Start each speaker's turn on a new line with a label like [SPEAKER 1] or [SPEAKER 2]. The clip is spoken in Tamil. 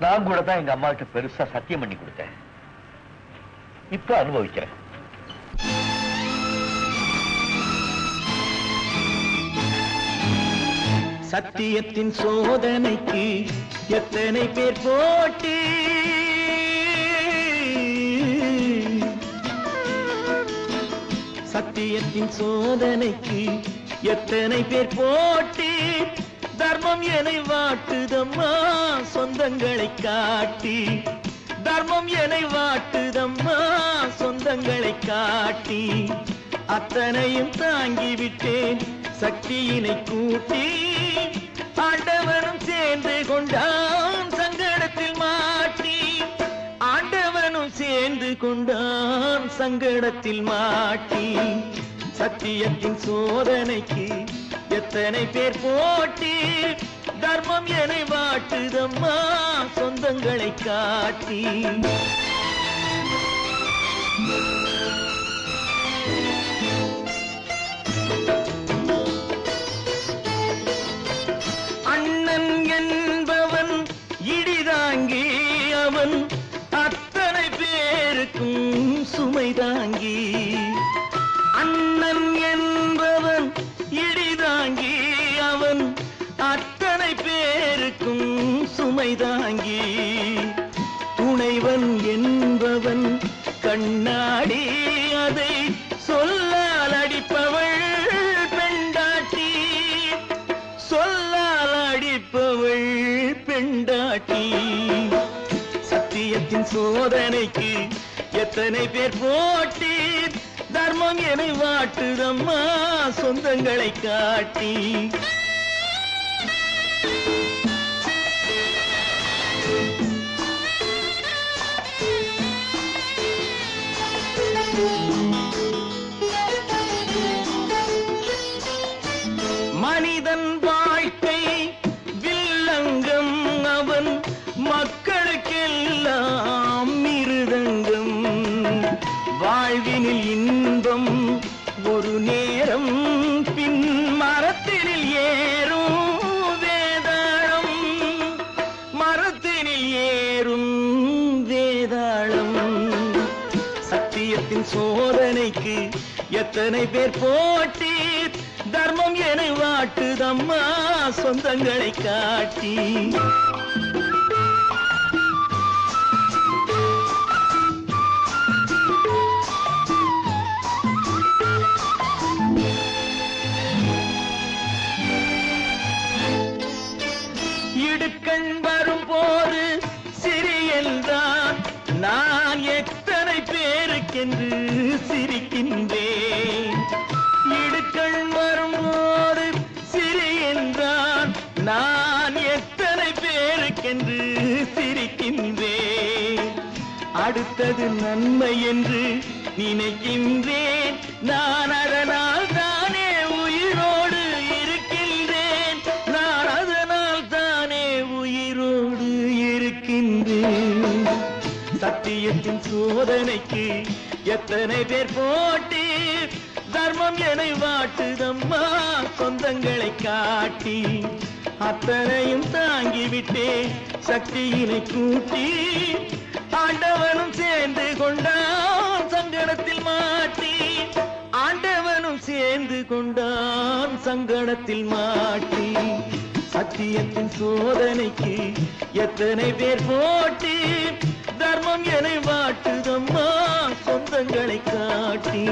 [SPEAKER 1] நான் கூட தான் எங்க அம்மா கிட்ட பெருசா சத்தியம் பண்ணி கொடுத்தேன். இப்ப அனுபவிக்கிறேன்.
[SPEAKER 2] சத்தியத்தின் சோதனைக்கு எத்தனை பேர் போட்டி? சத்தியத்தின் சோதனைக்கு எத்தனை பேர் போட்டி? தர்மம் எனை வாட்டுதம்மா சொந்தங்களை காட்டி. தர்மம் எனை வாட்டுதம்மா சொந்தங்களை காட்டி. அத்தனையும் தாங்கிவிட்டேன் சக்தியினை கூட்டி. ஆண்டவனும் சேர்ந்து கொண்டான் சங்கடத்தில் மாட்டி. ஆண்டவனும் சேர்ந்து கொண்டான் சங்கடத்தில் மாட்டி. சத்தியத்தின் சோதனைக்கு எத்தனை பேர் போட்டி தர்மம் என வாட்டுதம்மா சொந்தங்களை காட்டி. தாங்கி துணைவன் என்பவன் கண்ணாடி அதை சொல்லால் அடிப்பவள் பெண்டாட்டி. சொல்லால் அடிப்பவள் பெண்டாட்டி. சத்தியத்தின் சோதனைக்கு எத்தனை பேர் போட்டி தர்மம் என வாட்டுதம்மா சொந்தங்களை காட்டி. மனிதன் வாழ்க்கை வில்லங்கம் அவன் மக்களுக்கெல்லாம் மிருதங்கம். வாழ்வினில் இன்பம் ஒரு நேரம் சத்தியத்தின் சோதனைக்கு எத்தனை பேர் போட்டி தர்மம் என வாட்டுதம்மா சொந்தங்களை காட்டி இடுக்கண் வரும்போது சிறியல்தான். நான் எத்தனை எனக்கென்று சிரிக்கின்றேன். இடுக்கள் வரும்போது சிறியென்றான் நான் எத்தனை பேருக்கென்று சிரிக்கின்றேன். அடுத்தது நன்மை என்று நினைக்கின்றேன். சத்தியத்தின் சோதனைக்கு எத்தனை பேர் போட்டி? தர்மம் என வாட்டுதம்மா சொந்தங்களை காட்டி. அத்தனையும் தாங்கிவிட்டே சக்தியினை கூட்டி ஆண்டவனும் சேர்ந்து கொண்டான் சங்கடத்தில் மாட்டி. ஆண்டவனும் சேர்ந்து கொண்டான் சங்கடத்தில் மாட்டி. சத்தியத்தின் சோதனைக்கு எத்தனை பேர் போட்டி? தர்மம் என வாட்டுதம்மா சொந்தங்களை காட்டி.